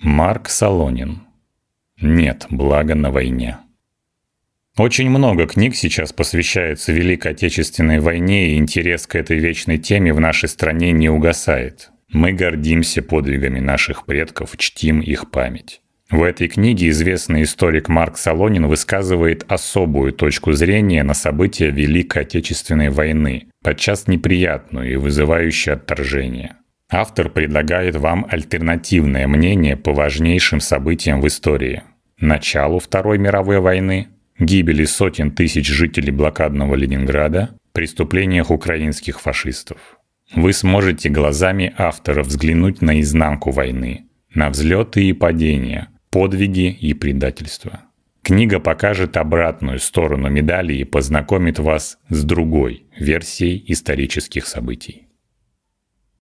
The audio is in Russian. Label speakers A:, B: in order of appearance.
A: Марк Солонин. Нет блага на войне. Очень много книг сейчас посвящается Великой Отечественной войне, и интерес к этой вечной теме в нашей стране не угасает. Мы гордимся подвигами наших предков, чтим их память. В этой книге известный историк Марк Солонин высказывает особую точку зрения на события Великой Отечественной войны, подчас неприятную и вызывающую отторжение. Автор предлагает вам альтернативное мнение по важнейшим событиям в истории. Началу Второй мировой войны, гибели сотен тысяч жителей блокадного Ленинграда, преступлениях украинских фашистов. Вы сможете глазами автора взглянуть на изнанку войны, на взлеты и падения, подвиги и предательства. Книга покажет обратную сторону медали и познакомит вас с другой версией исторических событий.